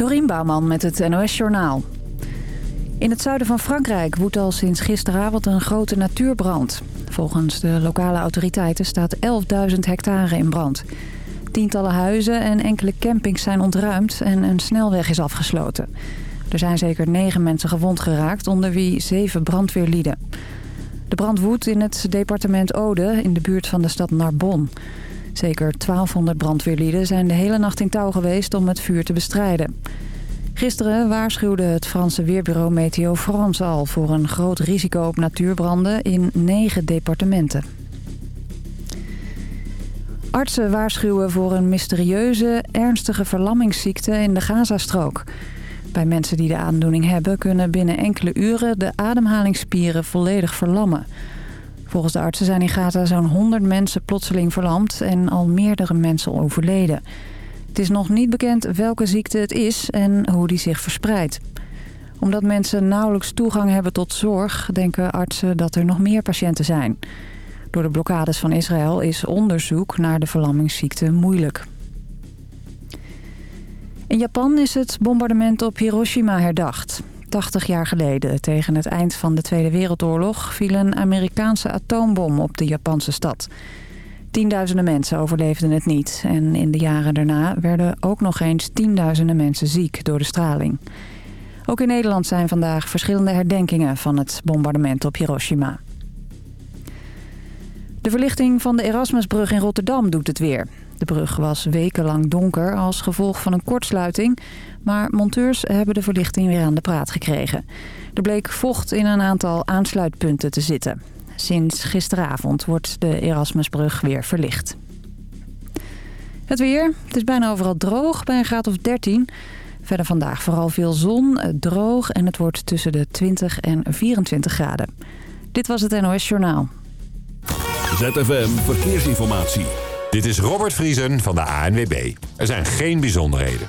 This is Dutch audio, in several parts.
Dorien Bouwman met het NOS Journaal. In het zuiden van Frankrijk woedt al sinds gisteravond een grote natuurbrand. Volgens de lokale autoriteiten staat 11.000 hectare in brand. Tientallen huizen en enkele campings zijn ontruimd en een snelweg is afgesloten. Er zijn zeker negen mensen gewond geraakt, onder wie zeven brandweerlieden. De brand woedt in het departement Ode in de buurt van de stad Narbonne. Zeker 1200 brandweerlieden zijn de hele nacht in touw geweest om het vuur te bestrijden. Gisteren waarschuwde het Franse weerbureau Meteo France al... voor een groot risico op natuurbranden in negen departementen. Artsen waarschuwen voor een mysterieuze, ernstige verlammingsziekte in de Gazastrook. Bij mensen die de aandoening hebben... kunnen binnen enkele uren de ademhalingsspieren volledig verlammen... Volgens de artsen zijn in Gaza zo'n 100 mensen plotseling verlamd en al meerdere mensen overleden. Het is nog niet bekend welke ziekte het is en hoe die zich verspreidt. Omdat mensen nauwelijks toegang hebben tot zorg... denken artsen dat er nog meer patiënten zijn. Door de blokkades van Israël is onderzoek naar de verlammingsziekte moeilijk. In Japan is het bombardement op Hiroshima herdacht. 80 jaar geleden, tegen het eind van de Tweede Wereldoorlog... viel een Amerikaanse atoombom op de Japanse stad. Tienduizenden mensen overleefden het niet. En in de jaren daarna werden ook nog eens tienduizenden mensen ziek door de straling. Ook in Nederland zijn vandaag verschillende herdenkingen van het bombardement op Hiroshima. De verlichting van de Erasmusbrug in Rotterdam doet het weer. De brug was wekenlang donker als gevolg van een kortsluiting... maar monteurs hebben de verlichting weer aan de praat gekregen. Er bleek vocht in een aantal aansluitpunten te zitten. Sinds gisteravond wordt de Erasmusbrug weer verlicht. Het weer. Het is bijna overal droog bij een graad of 13. Verder vandaag vooral veel zon, droog en het wordt tussen de 20 en 24 graden. Dit was het NOS Journaal. ZFM Verkeersinformatie. Dit is Robert Vriesen van de ANWB. Er zijn geen bijzonderheden.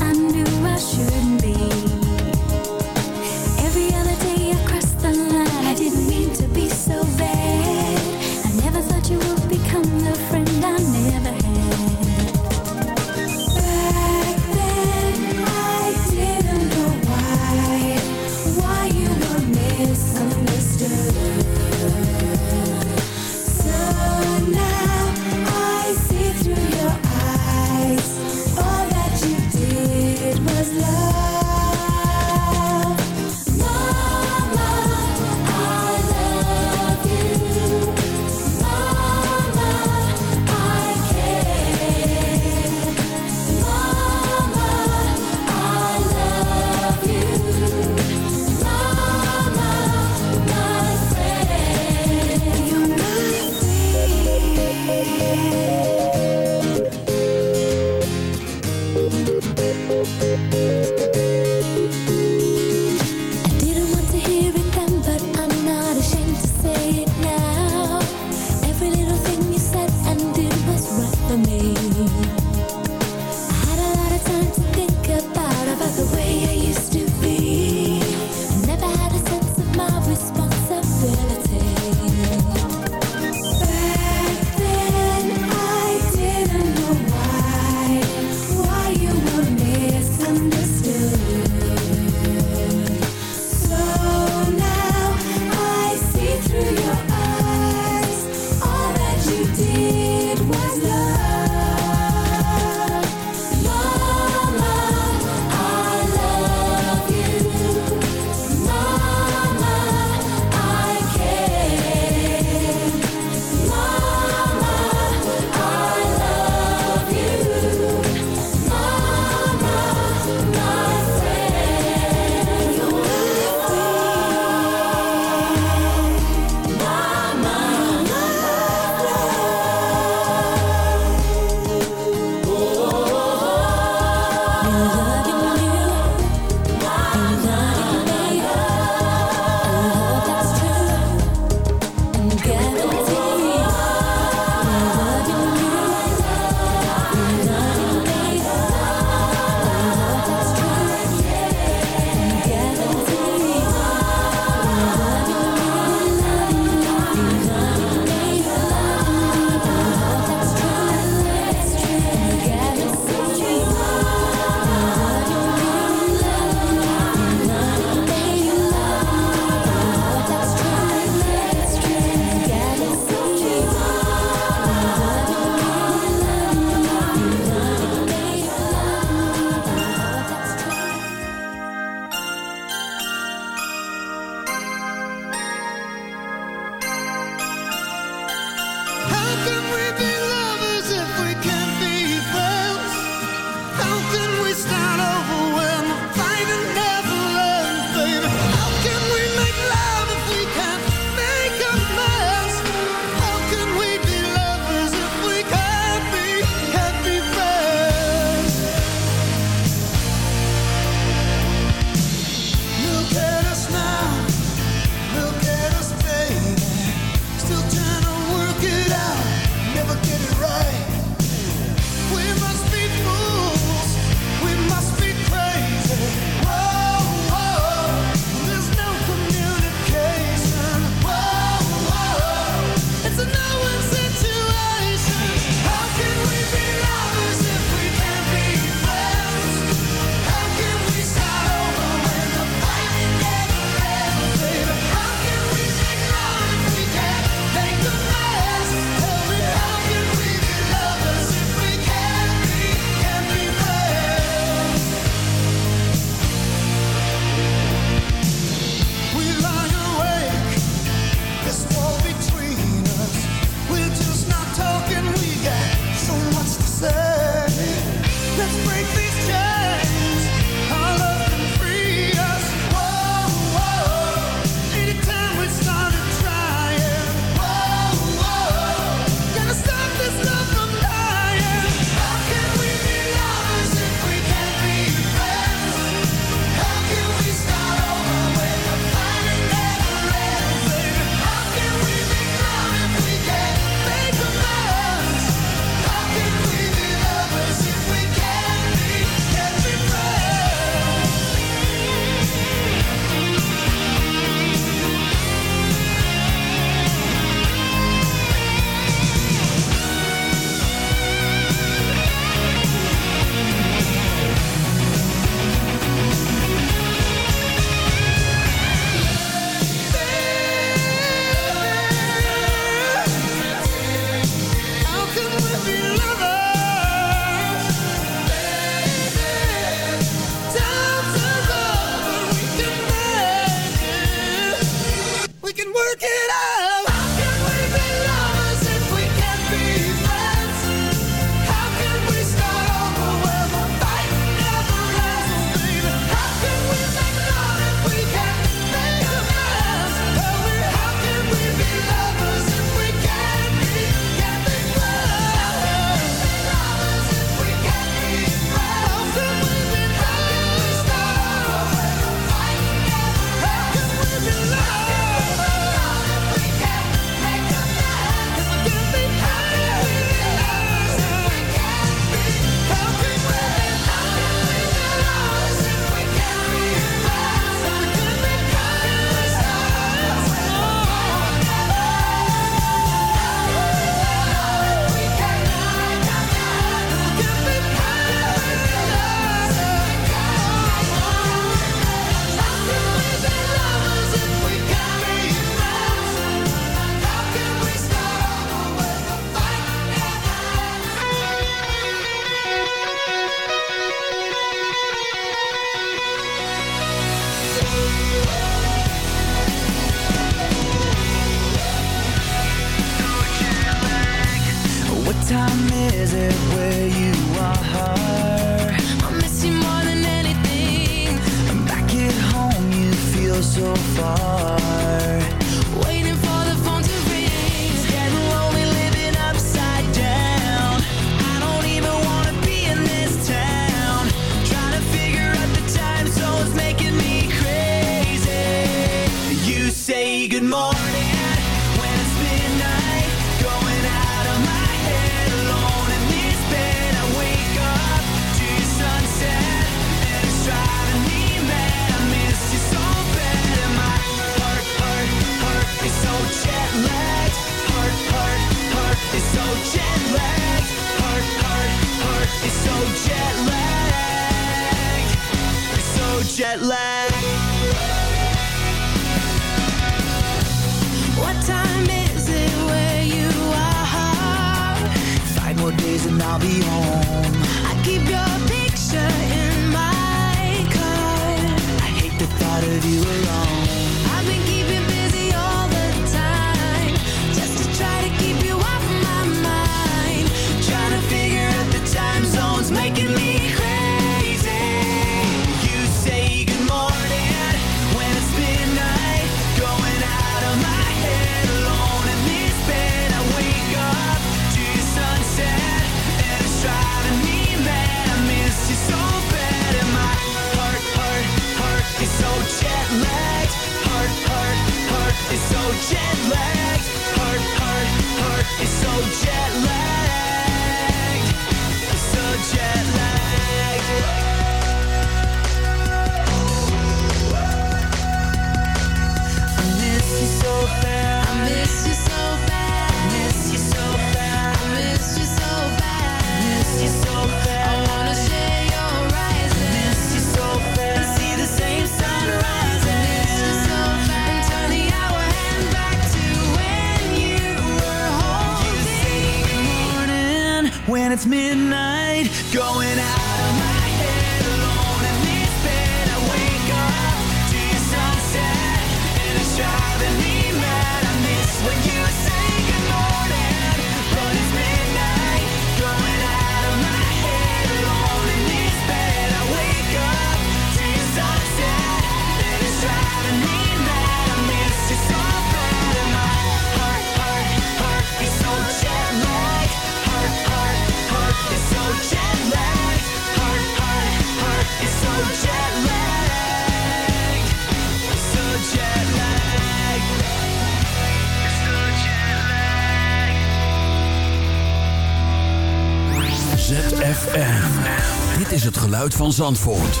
van Zandvoort.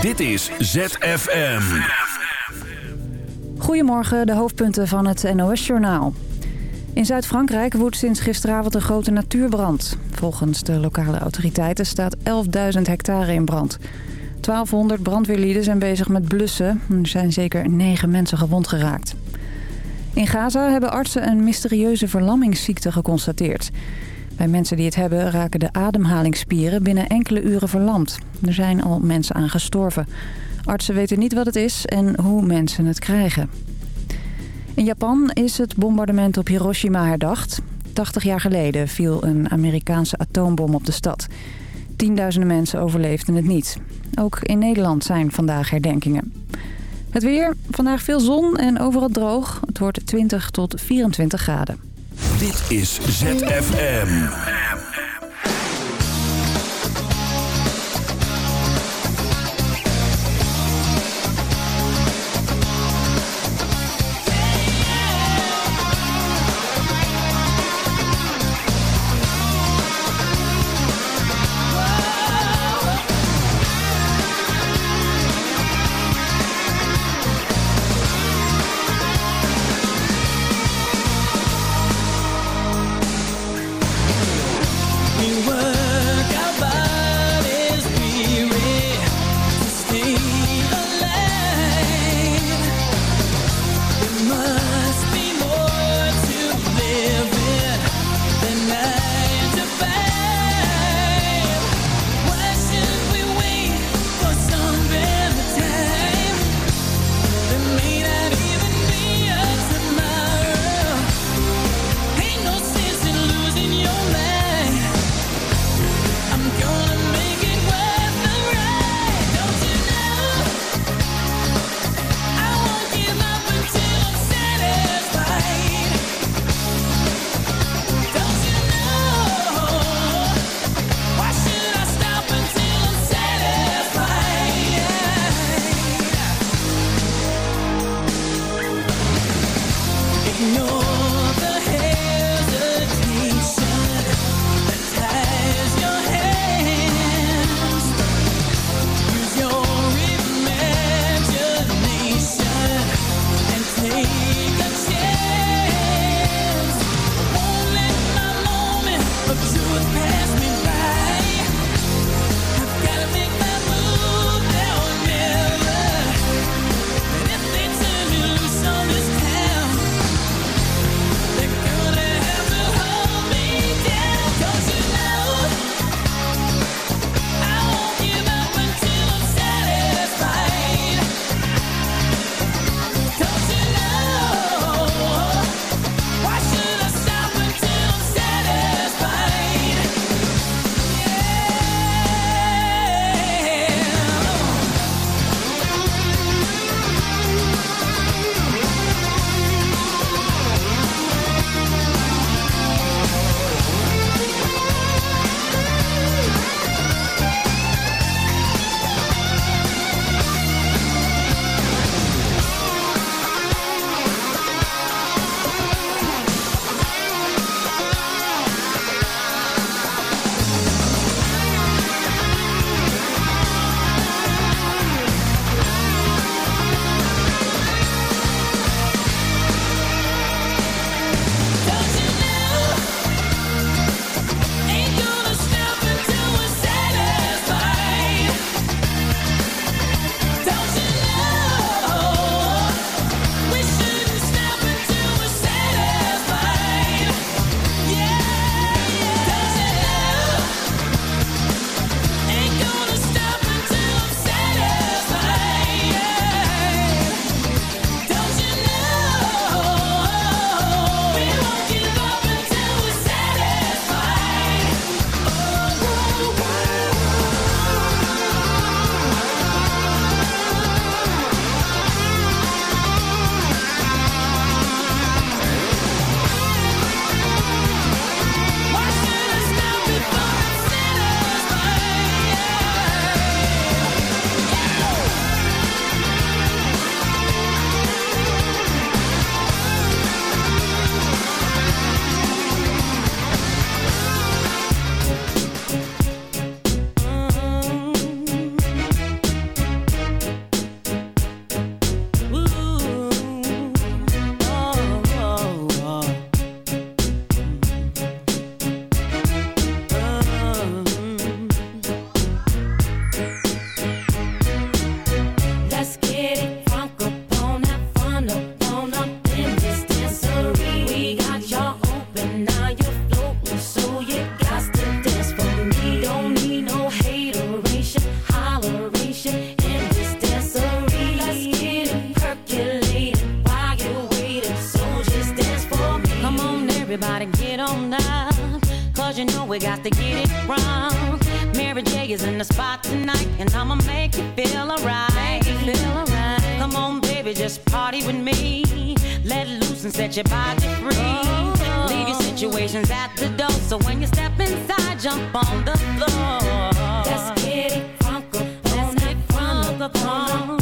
Dit is ZFM. Goedemorgen, de hoofdpunten van het NOS-journaal. In Zuid-Frankrijk woedt sinds gisteravond een grote natuurbrand. Volgens de lokale autoriteiten staat 11.000 hectare in brand. 1200 brandweerlieden zijn bezig met blussen. Er zijn zeker 9 mensen gewond geraakt. In Gaza hebben artsen een mysterieuze verlammingsziekte geconstateerd. Bij mensen die het hebben raken de ademhalingsspieren binnen enkele uren verlamd. Er zijn al mensen aan gestorven. Artsen weten niet wat het is en hoe mensen het krijgen. In Japan is het bombardement op Hiroshima herdacht. 80 jaar geleden viel een Amerikaanse atoombom op de stad. Tienduizenden mensen overleefden het niet. Ook in Nederland zijn vandaag herdenkingen. Het weer, vandaag veel zon en overal droog. Het wordt 20 tot 24 graden. Dit is ZFM. Let loose and set your body free. Oh. Leave your situations at the door, so when you step inside, jump on the floor. Let's get it up, let's get up,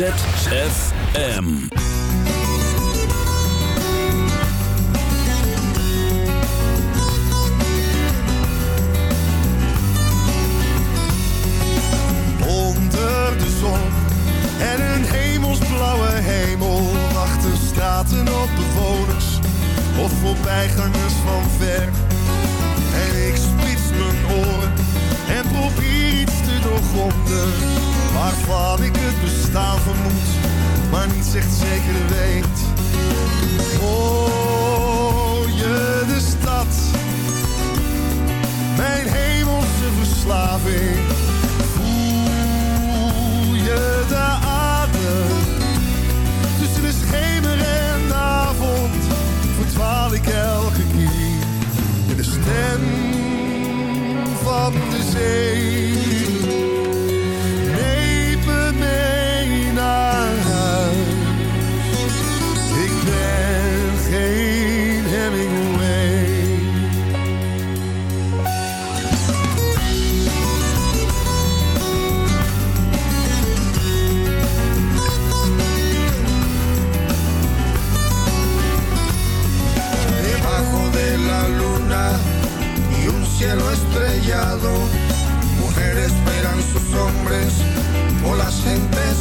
ZFM. Onder de zon en een hemelsblauwe hemel wachten straten op bewoners of voorbijgangers van ver. En ik spits mijn oren en probeer iets te doorgronden waarvan ik het bestaan vermoed, maar niet echt zeker weet. Hoor je de stad, mijn hemelse verslaving? Voel je de adem tussen de schemer en avond? Verdwaal ik elke keer in de stem van de zee.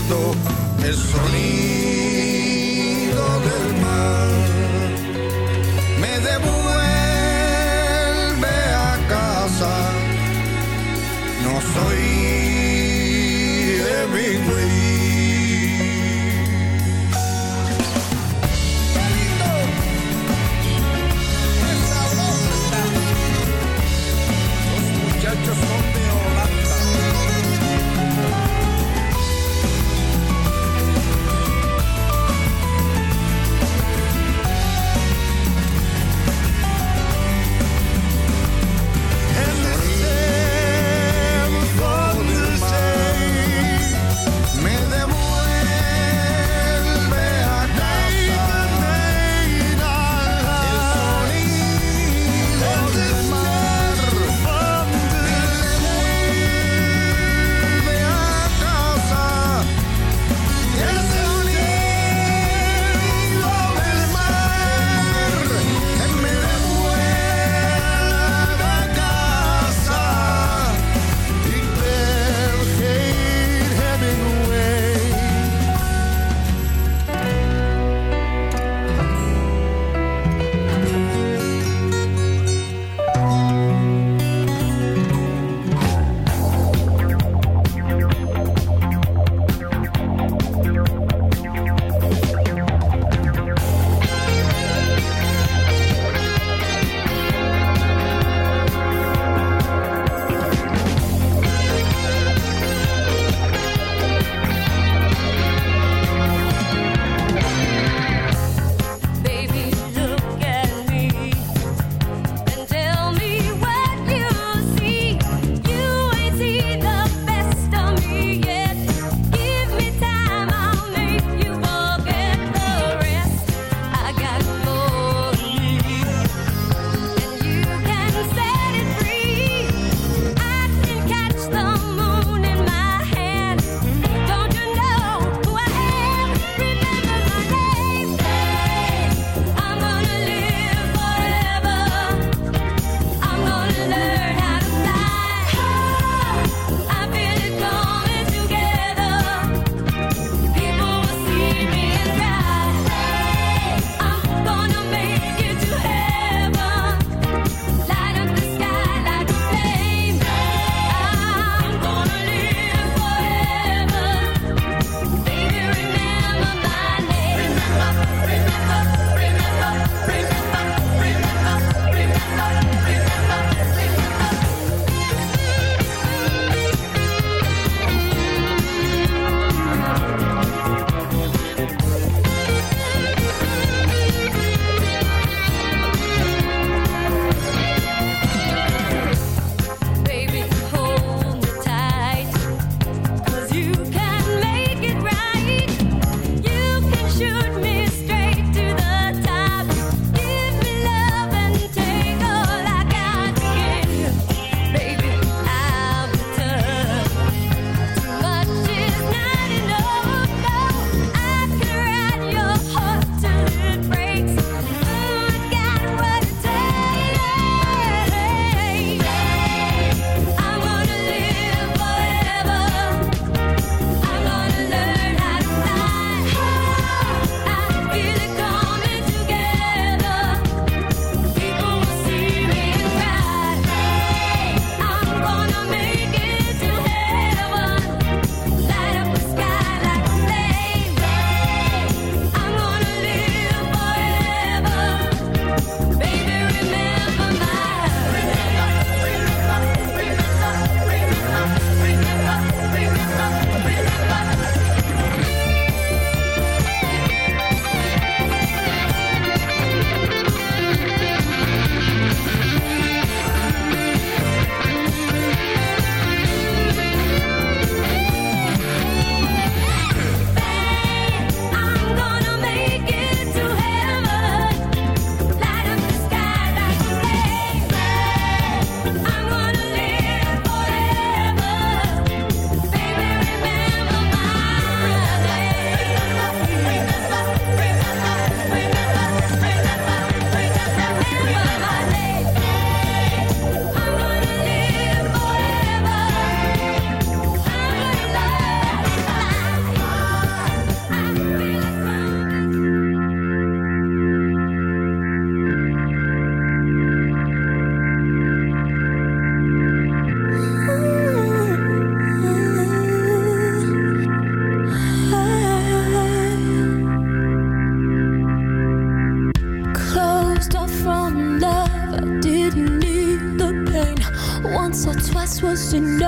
recuerdo que solía